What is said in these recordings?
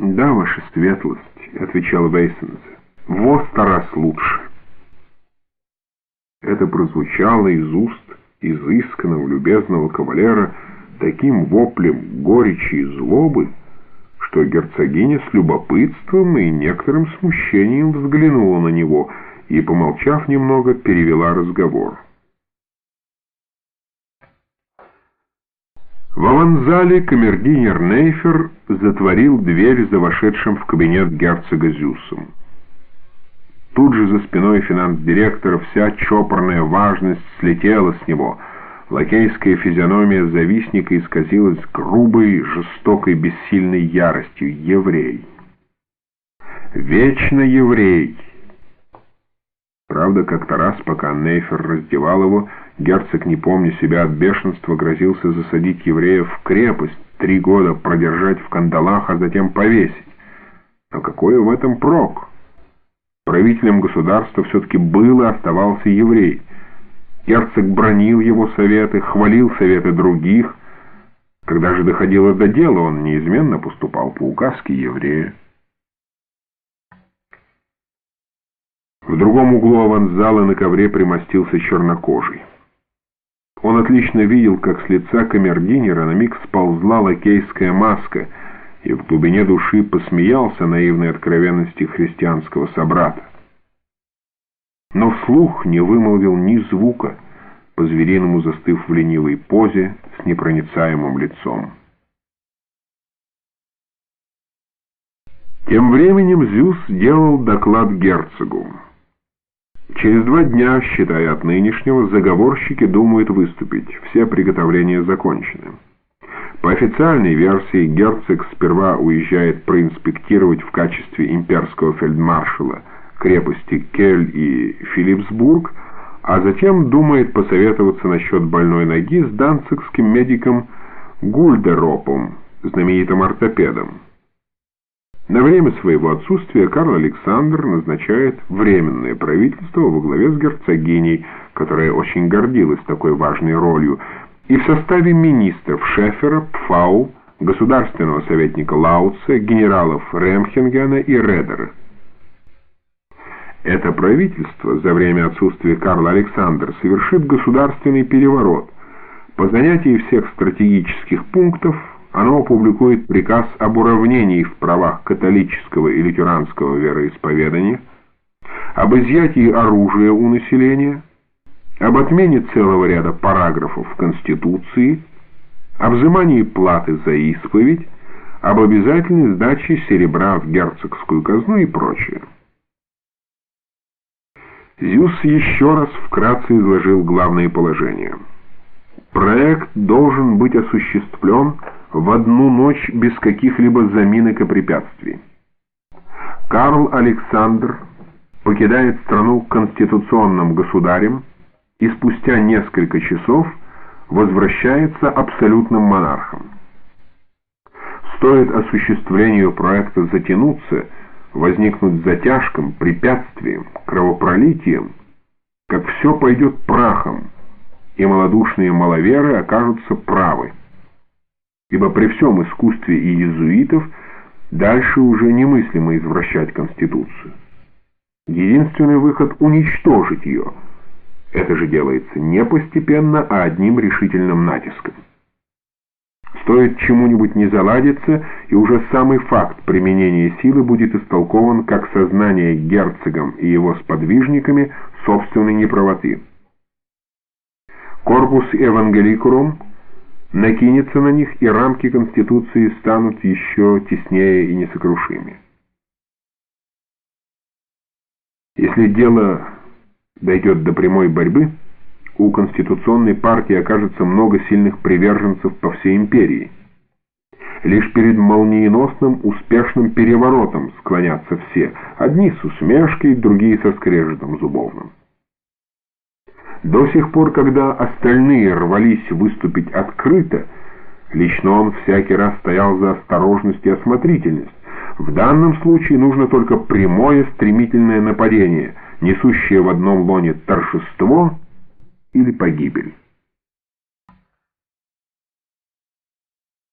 «Да, ваша светлость», — отвечал Вейсенс, — «во сто раз лучше». Это прозвучало из уст изысканного любезного кавалера таким воплем горечи и злобы, что герцогиня с любопытством и некоторым смущением взглянула на него и, помолчав немного, перевела разговор. В аванзале камердинер Нейфер затворил дверь за вошедшим в кабинет герцога Зюсом. Тут же за спиной финанс-директора вся чопорная важность слетела с него. Лакейская физиономия завистника исказилась грубой, жестокой, бессильной яростью. Еврей. Вечно еврей. Правда, как-то раз, пока Нейфер раздевал его, герцог, не помня себя от бешенства, грозился засадить евреев в крепость, три года продержать в кандалах, а затем повесить. Но какой в этом прок? Правителем государства все-таки был и оставался еврей. Герцог бронил его советы, хвалил советы других. Когда же доходило до дела, он неизменно поступал по указке еврея. В другом углу аванзала на ковре примостился чернокожий. Он отлично видел, как с лица камердинера на миг сползла лакейская маска — и в глубине души посмеялся наивной откровенности христианского собрата. Но вслух не вымолвил ни звука, по-звериному застыв в ленивой позе с непроницаемым лицом. Тем временем Зюс сделал доклад герцогу. Через два дня, считая от нынешнего, заговорщики думают выступить. Все приготовления закончены. По официальной версии, герцог сперва уезжает проинспектировать в качестве имперского фельдмаршала крепости Кель и Филипсбург, а затем думает посоветоваться насчет больной ноги с данцигским медиком Гульдеропом, знаменитым ортопедом. На время своего отсутствия Карл Александр назначает временное правительство во главе с герцогиней, которая очень гордилась такой важной ролью, и в составе министров Шефера, Пфау, государственного советника Лауца, генералов Ремхенгена и Редера. Это правительство за время отсутствия Карла Александра совершит государственный переворот. По занятии всех стратегических пунктов оно опубликует приказ об уравнении в правах католического и лютеранского вероисповедания, об изъятии оружия у населения, об отмене целого ряда параграфов в Конституции, о взимании платы за исповедь, об обязательной сдаче серебра в герцогскую казну и прочее. Зюс еще раз вкратце изложил главные положения. Проект должен быть осуществлен в одну ночь без каких-либо заминок и препятствий. Карл Александр покидает страну конституционным государем, и спустя несколько часов возвращается абсолютным монархом. Стоит осуществлению проекта затянуться, возникнуть затяжком, препятствием, кровопролитием, как все пойдет прахом, и малодушные маловеры окажутся правы. Ибо при всем искусстве и иезуитов дальше уже немыслимо извращать Конституцию. Единственный выход — уничтожить ее — это же делается не постепенно, а одним решительным натиском. Стоит чему-нибудь не заладиться, и уже самый факт применения силы будет истолкован как сознание герцогом и его сподвижниками собственной неправоты. Корпус Евангеликурум накинется на них, и рамки Конституции станут еще теснее и несокрушимее. Если дело дойдет до прямой борьбы, у Конституционной партии окажется много сильных приверженцев по всей империи. Лишь перед молниеносным успешным переворотом склонятся все, одни с усмешкой, другие со скрежетом зубовным. До сих пор, когда остальные рвались выступить открыто, лично он всякий раз стоял за осторожность и осмотрительность. В данном случае нужно только прямое стремительное нападение – несущее в одном лоне торжество или погибель.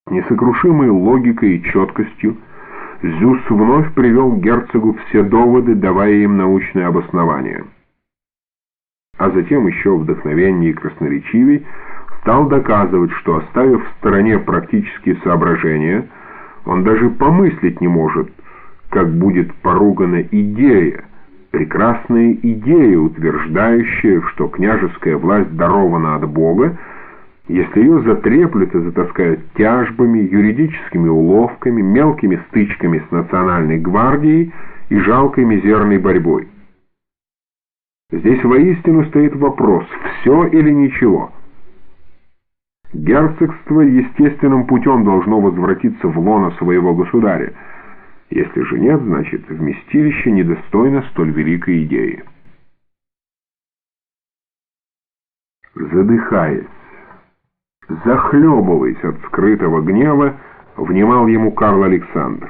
Несокрушимой логикой и четкостью Зюс вновь привел герцогу все доводы, давая им научное обоснование. А затем еще вдохновеннее и красноречивей стал доказывать, что, оставив в стороне практические соображения, он даже помыслить не может, как будет поругана идея, прекрасная идея, утверждающая, что княжеская власть дарована от Бога, если ее затреплют и затаскают тяжбами, юридическими уловками, мелкими стычками с национальной гвардией и жалкой мизерной борьбой. Здесь воистину стоит вопрос, все или ничего. Герцогство естественным путем должно возвратиться в лоно своего государя. Если же нет, значит, вместилище недостойно столь великой идеи. Задыхаясь, захлебываясь от скрытого гнева, внимал ему Карл Александр.